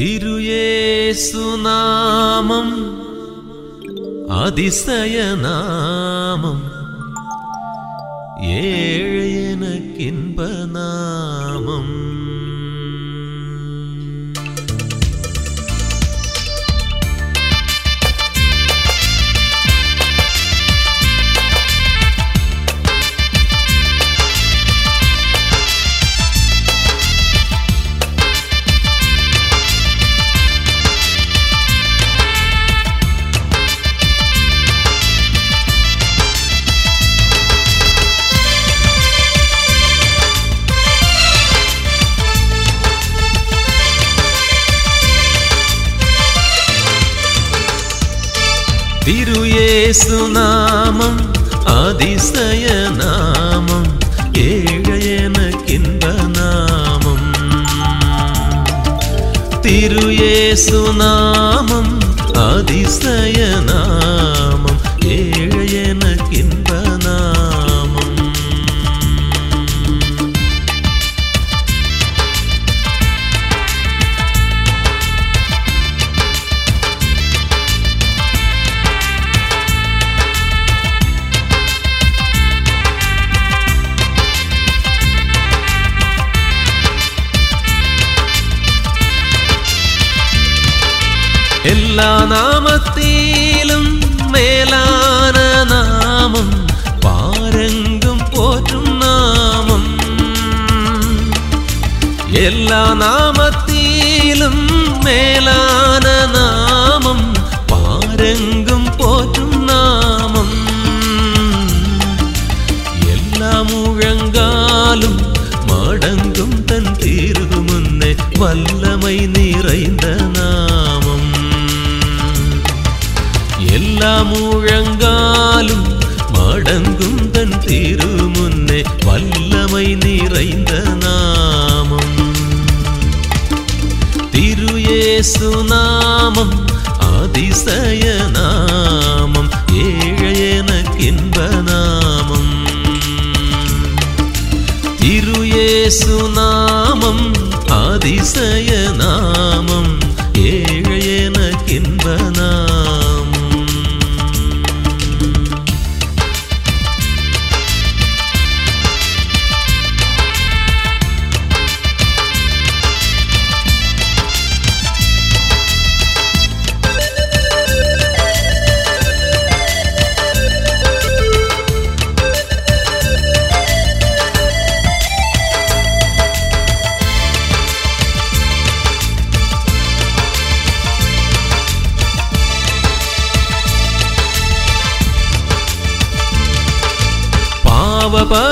തിരുയേസുനാമം അതിശയനാമം ഏഴയനക്കിൻപനാമം തിരുയേസുനാമം അതിശയനാമം ഏഴയനക്കിൻപനാമം തിരുയേസുനാമം അതിശയനാമം എല്ലാ നാമത്തിലും മേലാന നാമം പാരങ്കും പോറ്റും നാമം എല്ലാ നാമത്തിലും മേലാന നാമം പാരങ്കും പോറ്റും നാമം എല്ലാ முழங்காலும் மடங்கும் தன் தீர்வு முன்னே வல்லமை நிறைந்த இயேசுநாமம் அதிசய நாமம் ஏழையனக்கின்ப நாமம் திரு இயேசுநாமம் அதிசய நாமம் ஏழையனக்கின்ப நாமம்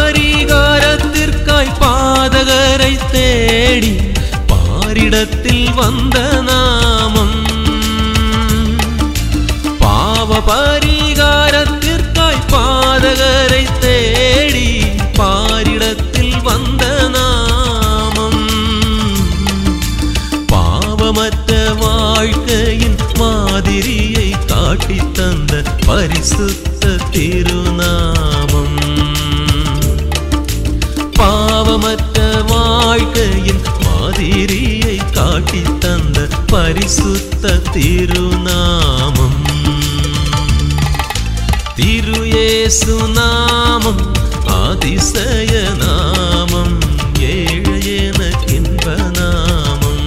பரிகாரத்திற்காய் பாதகரை தேடி பாரிடத்தில் வந்த நாமம். பாவ பரிகாரத்திற்காய் பாதகரை தேடி பாரிடத்தில் வந்த நாமம். பாவமற்ற வாழ்க்கையின் மாதிரியை காட்டித்தந்த பரிசுத்த திருநாமம். பாவமற்ற வாழ்க்கையின் மாதிரியை காட்டி தந்த பரிசுத்த திருநாமம். திருயேசு நாமம் அதிசய நாமம் ஏழையனக்கின்ப நாமம்.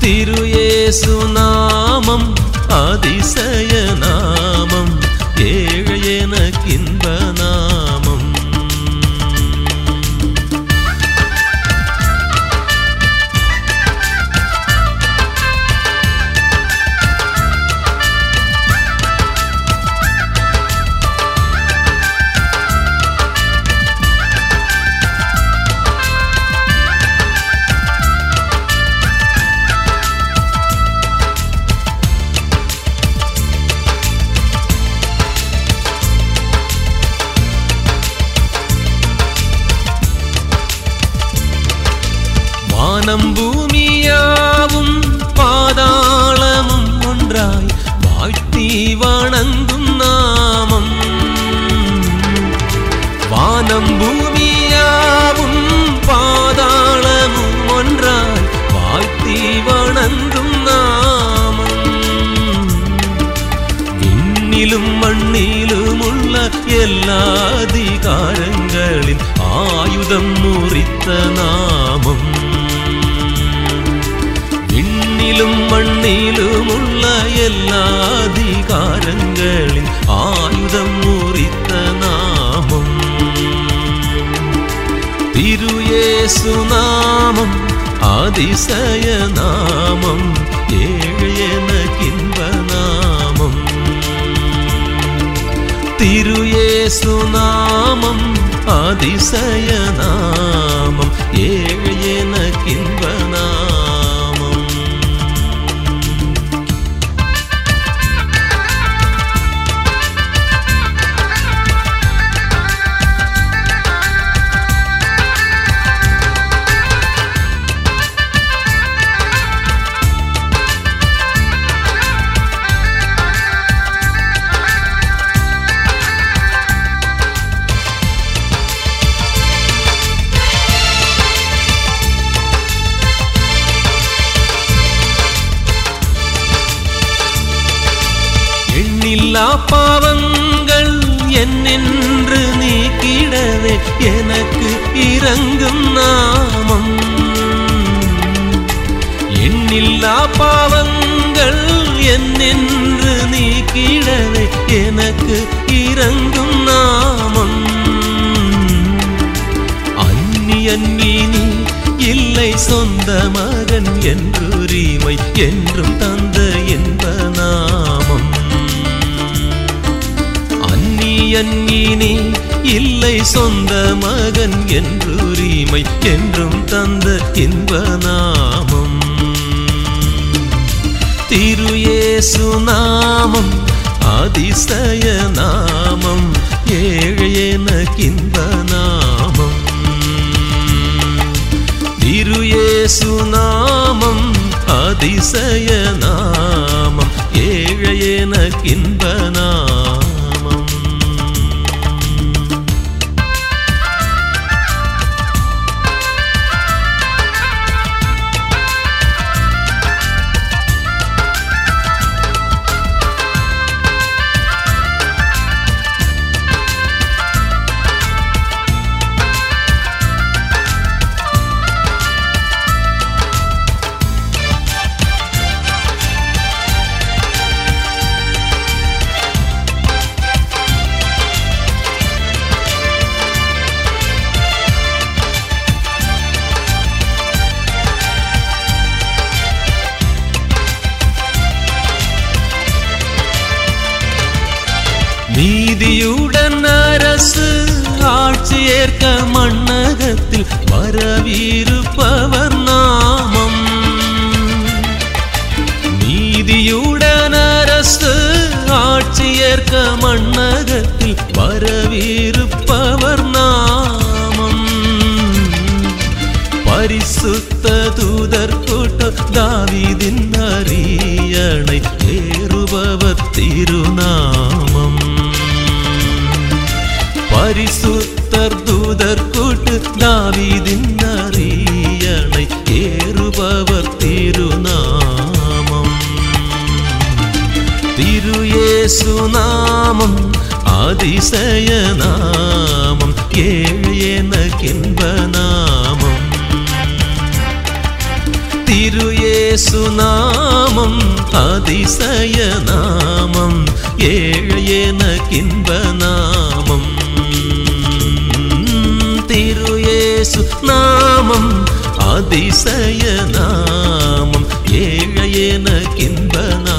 திருயேசு நாமம் அதிசய நாமம் ஏழையன வானம் பூமியாவும் பாதாளமும் ஒன்றாய் வாழ்த்தி வணங்கும் நாமம். வானம் பூமியாவும் பாதாளமும் ஒன்றாய் வாழ்த்தி வணங்கும் நாமம். விண்ணிலும் மண்ணிலும் உள்ள எல்லா அதிகாரங்களின் ஆயுதம் முறித்த நாம் விண்ணிலும் மண்ணிலும் உள்ள எல்லா அதிகாரங்களின் ஆயுதம் முறித்த நாமம். திருயேசு நாமம் அதிசய நாமம் ஏழு எனக்கின்ப நாமம். திருயேசு நாமம் அதிசய நாமம் ஏழு எல்லா பாவங்கள் என்னென்று நீக்கிடவே எனக்கு இறங்கும் நாமம். எண்ணில்லா பாவங்கள் என்னென்று நீக்கிடவே எனக்கு இறங்கும் நாமம். அந்நியன் நீ இல்லை சொந்த மகன் என்றுரிமை என்றும் தந்த என்ப அந்நியன் நீ இல்லை சொந்த மகன் என்றுரிமை என்றும் தந்த இன்ப நாமம். திருயேசு நாமம் அதிசய நாமம் ஏழு எனக்கின்ப நாமம். திருயேசு நாமம் அதிசய நாமம் You. நாமம் அதிசய நாமம் ஏழு எனக்கின்ப நாமம். திருயேசு நாமம் அதிசய நாமம் ஏழு எனக்கின்ப நாமம். திருயேசு நாமம் அதிசய நாமம் ஏழு எனக்கின்ப நாமம்